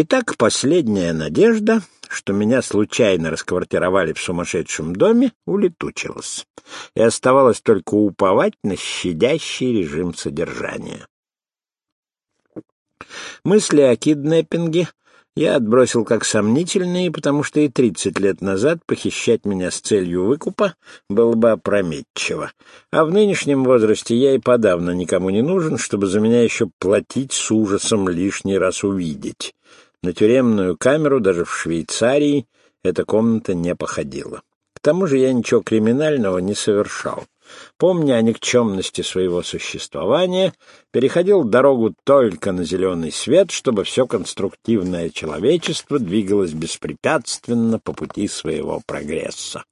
Итак, последняя надежда, что меня случайно расквартировали в сумасшедшем доме, улетучилась, и оставалось только уповать на щадящий режим содержания. Мысли о киднеппинге я отбросил как сомнительные, потому что и тридцать лет назад похищать меня с целью выкупа было бы опрометчиво. А в нынешнем возрасте я и подавно никому не нужен, чтобы за меня еще платить с ужасом лишний раз увидеть. На тюремную камеру даже в Швейцарии эта комната не походила. К тому же я ничего криминального не совершал помня о никчемности своего существования, переходил дорогу только на зеленый свет, чтобы все конструктивное человечество двигалось беспрепятственно по пути своего прогресса.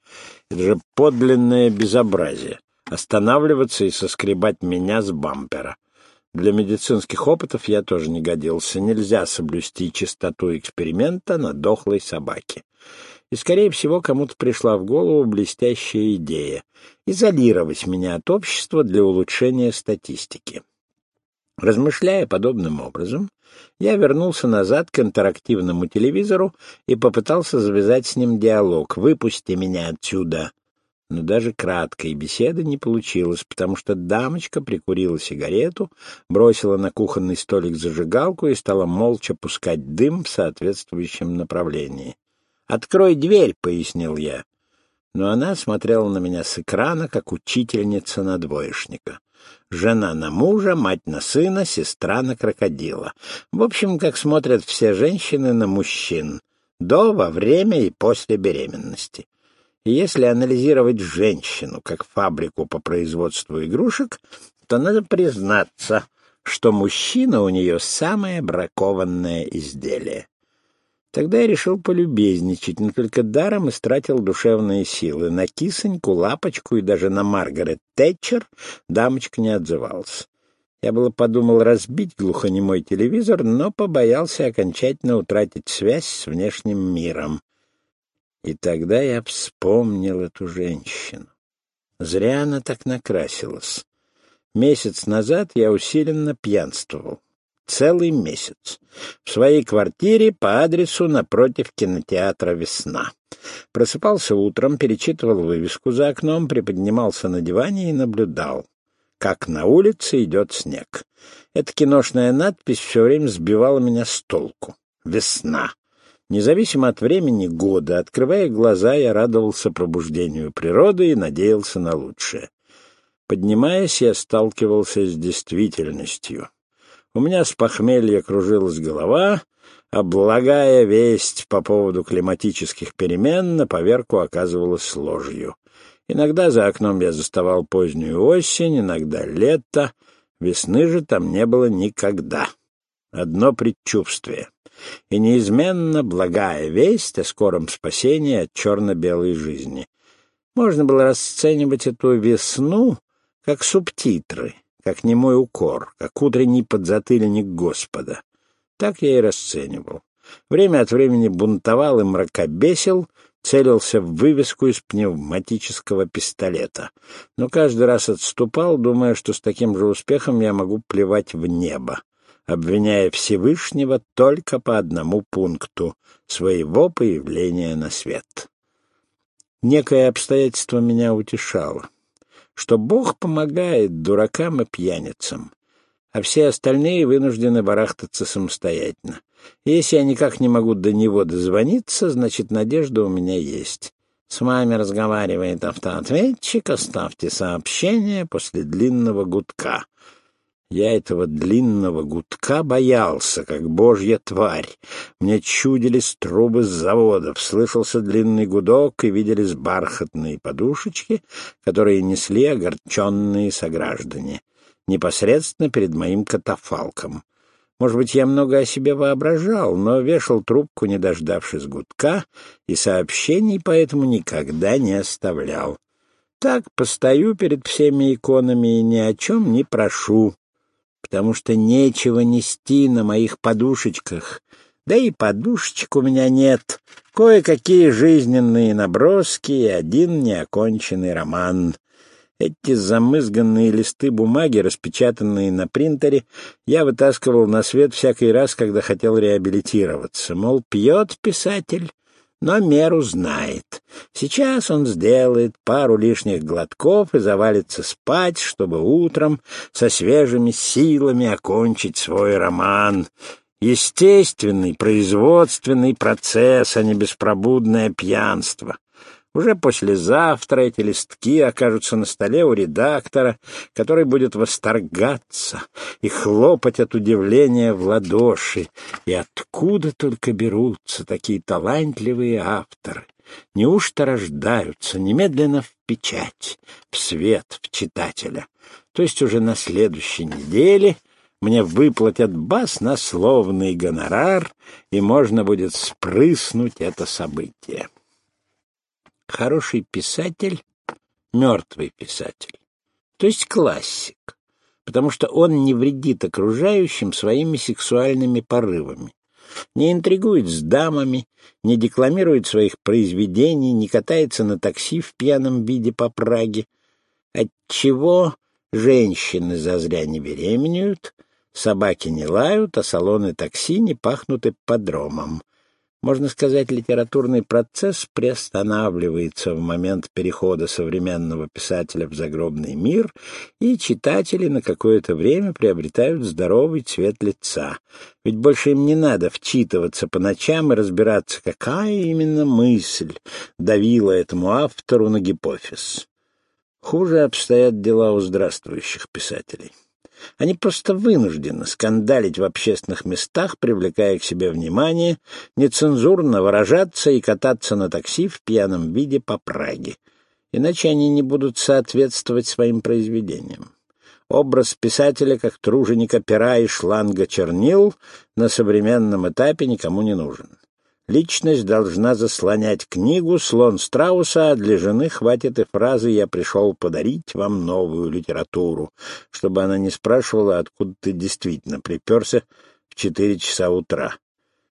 Это же подлинное безобразие — останавливаться и соскребать меня с бампера. Для медицинских опытов я тоже не годился. Нельзя соблюсти чистоту эксперимента на дохлой собаке и, скорее всего, кому-то пришла в голову блестящая идея — изолировать меня от общества для улучшения статистики. Размышляя подобным образом, я вернулся назад к интерактивному телевизору и попытался завязать с ним диалог «Выпусти меня отсюда!». Но даже краткой беседы не получилось, потому что дамочка прикурила сигарету, бросила на кухонный столик зажигалку и стала молча пускать дым в соответствующем направлении. «Открой дверь», — пояснил я. Но она смотрела на меня с экрана, как учительница на двоечника. Жена на мужа, мать на сына, сестра на крокодила. В общем, как смотрят все женщины на мужчин. До, во время и после беременности. Если анализировать женщину как фабрику по производству игрушек, то надо признаться, что мужчина у нее самое бракованное изделие. Тогда я решил полюбезничать, но только даром истратил душевные силы. На кисоньку, лапочку и даже на Маргарет Тэтчер дамочка не отзывалась. Я было подумал разбить глухонемой телевизор, но побоялся окончательно утратить связь с внешним миром. И тогда я вспомнил эту женщину. Зря она так накрасилась. Месяц назад я усиленно пьянствовал целый месяц. В своей квартире по адресу напротив кинотеатра «Весна». Просыпался утром, перечитывал вывеску за окном, приподнимался на диване и наблюдал, как на улице идет снег. Эта киношная надпись все время сбивала меня с толку. «Весна». Независимо от времени года, открывая глаза, я радовался пробуждению природы и надеялся на лучшее. Поднимаясь, я сталкивался с действительностью. У меня с похмелья кружилась голова, а благая весть по поводу климатических перемен на поверку оказывалась ложью. Иногда за окном я заставал позднюю осень, иногда лето, весны же там не было никогда. Одно предчувствие. И неизменно благая весть о скором спасении от черно-белой жизни. Можно было расценивать эту весну как субтитры — как немой укор, как утренний подзатыльник Господа. Так я и расценивал. Время от времени бунтовал и мракобесил, целился в вывеску из пневматического пистолета, но каждый раз отступал, думая, что с таким же успехом я могу плевать в небо, обвиняя Всевышнего только по одному пункту — своего появления на свет. Некое обстоятельство меня утешало что Бог помогает дуракам и пьяницам, а все остальные вынуждены барахтаться самостоятельно. Если я никак не могу до него дозвониться, значит, надежда у меня есть. С вами разговаривает автоответчик, оставьте сообщение после длинного гудка. Я этого длинного гудка боялся, как божья тварь. Мне чудились трубы с заводов, слышался длинный гудок и виделись бархатные подушечки, которые несли огорченные сограждане, непосредственно перед моим катафалком. Может быть, я много о себе воображал, но вешал трубку, не дождавшись гудка, и сообщений поэтому никогда не оставлял. Так постою перед всеми иконами и ни о чем не прошу потому что нечего нести на моих подушечках. Да и подушечек у меня нет. Кое-какие жизненные наброски и один неоконченный роман. Эти замызганные листы бумаги, распечатанные на принтере, я вытаскивал на свет всякий раз, когда хотел реабилитироваться. Мол, пьет писатель, но меру знает. Сейчас он сделает пару лишних глотков и завалится спать, чтобы утром со свежими силами окончить свой роман. Естественный производственный процесс, а не беспробудное пьянство. Уже послезавтра эти листки окажутся на столе у редактора, который будет восторгаться и хлопать от удивления в ладоши. И откуда только берутся такие талантливые авторы? Неужто рождаются немедленно в печать, в свет, в читателя? То есть уже на следующей неделе мне выплатят баснословный гонорар, и можно будет спрыснуть это событие. Хороший писатель — мертвый писатель, то есть классик, потому что он не вредит окружающим своими сексуальными порывами, не интригует с дамами, не декламирует своих произведений, не катается на такси в пьяном виде по Праге, отчего женщины зазря не беременеют, собаки не лают, а салоны такси не пахнут ипподромом. Можно сказать, литературный процесс приостанавливается в момент перехода современного писателя в загробный мир, и читатели на какое-то время приобретают здоровый цвет лица. Ведь больше им не надо вчитываться по ночам и разбираться, какая именно мысль давила этому автору на гипофиз. Хуже обстоят дела у здравствующих писателей. Они просто вынуждены скандалить в общественных местах, привлекая к себе внимание, нецензурно выражаться и кататься на такси в пьяном виде по Праге. Иначе они не будут соответствовать своим произведениям. Образ писателя как труженика пера и шланга чернил на современном этапе никому не нужен. Личность должна заслонять книгу «Слон Страуса», а для жены хватит и фразы «Я пришел подарить вам новую литературу», чтобы она не спрашивала, откуда ты действительно приперся в четыре часа утра.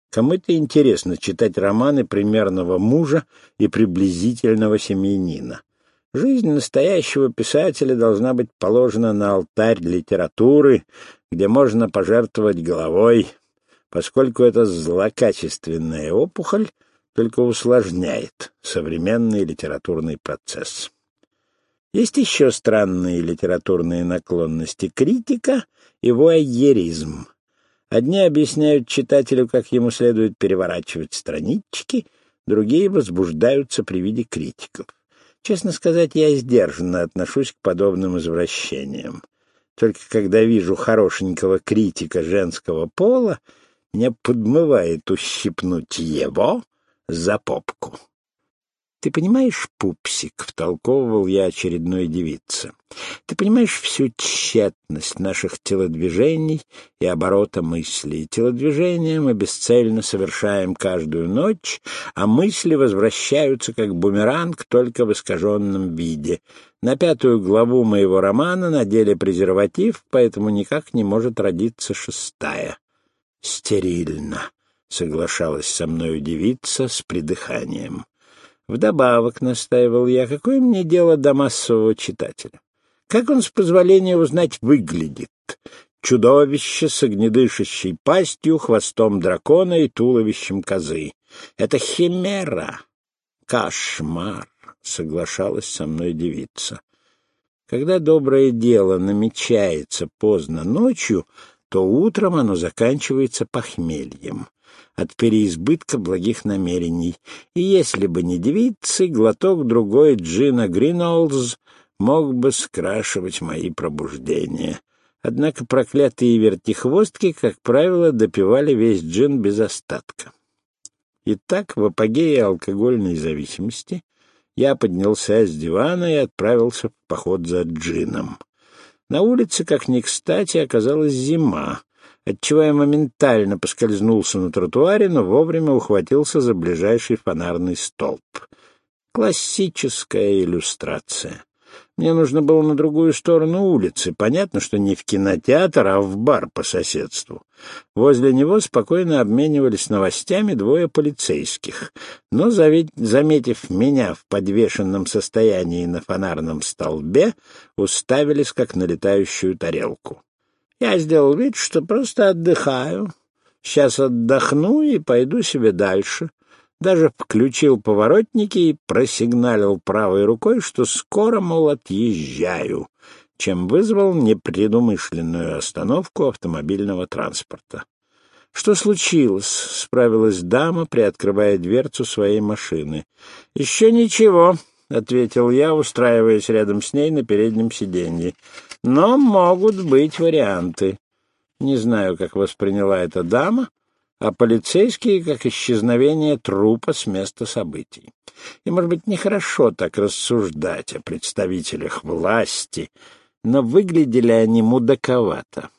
Кому это интересно читать романы примерного мужа и приблизительного семьянина? Жизнь настоящего писателя должна быть положена на алтарь литературы, где можно пожертвовать головой, поскольку эта злокачественная опухоль только усложняет современный литературный процесс. Есть еще странные литературные наклонности критика и вуайеризм. Одни объясняют читателю, как ему следует переворачивать странички, другие возбуждаются при виде критиков. Честно сказать, я сдержанно отношусь к подобным извращениям. Только когда вижу хорошенького критика женского пола, не подмывает ущипнуть его за попку. «Ты понимаешь, пупсик?» — втолковывал я очередной девице. «Ты понимаешь всю тщетность наших телодвижений и оборота мыслей. Телодвижения мы бесцельно совершаем каждую ночь, а мысли возвращаются как бумеранг только в искаженном виде. На пятую главу моего романа надели презерватив, поэтому никак не может родиться шестая стерильно, — соглашалась со мною девица с придыханием. Вдобавок, — настаивал я, — какое мне дело до массового читателя? Как он, с позволения узнать, выглядит? Чудовище с огнедышащей пастью, хвостом дракона и туловищем козы. Это химера. Кошмар, — соглашалась со мной девица. Когда доброе дело намечается поздно ночью, то утром оно заканчивается похмельем от переизбытка благих намерений, и если бы не девицы, глоток другой джина Гринолдс мог бы скрашивать мои пробуждения. Однако проклятые вертихвостки, как правило, допивали весь джин без остатка. Итак, в апогее алкогольной зависимости я поднялся с дивана и отправился в поход за джином. На улице, как ни кстати, оказалась зима, отчего я моментально поскользнулся на тротуаре, но вовремя ухватился за ближайший фонарный столб. Классическая иллюстрация. Мне нужно было на другую сторону улицы. Понятно, что не в кинотеатр, а в бар по соседству. Возле него спокойно обменивались новостями двое полицейских. Но, заметив меня в подвешенном состоянии на фонарном столбе, уставились как на летающую тарелку. Я сделал вид, что просто отдыхаю. Сейчас отдохну и пойду себе дальше. Даже включил поворотники и просигналил правой рукой, что скоро, мол, отъезжаю, чем вызвал непредумышленную остановку автомобильного транспорта. «Что случилось?» — справилась дама, приоткрывая дверцу своей машины. «Еще ничего», — ответил я, устраиваясь рядом с ней на переднем сиденье. «Но могут быть варианты». Не знаю, как восприняла эта дама, а полицейские как исчезновение трупа с места событий. И, может быть, нехорошо так рассуждать о представителях власти, но выглядели они мудаковато.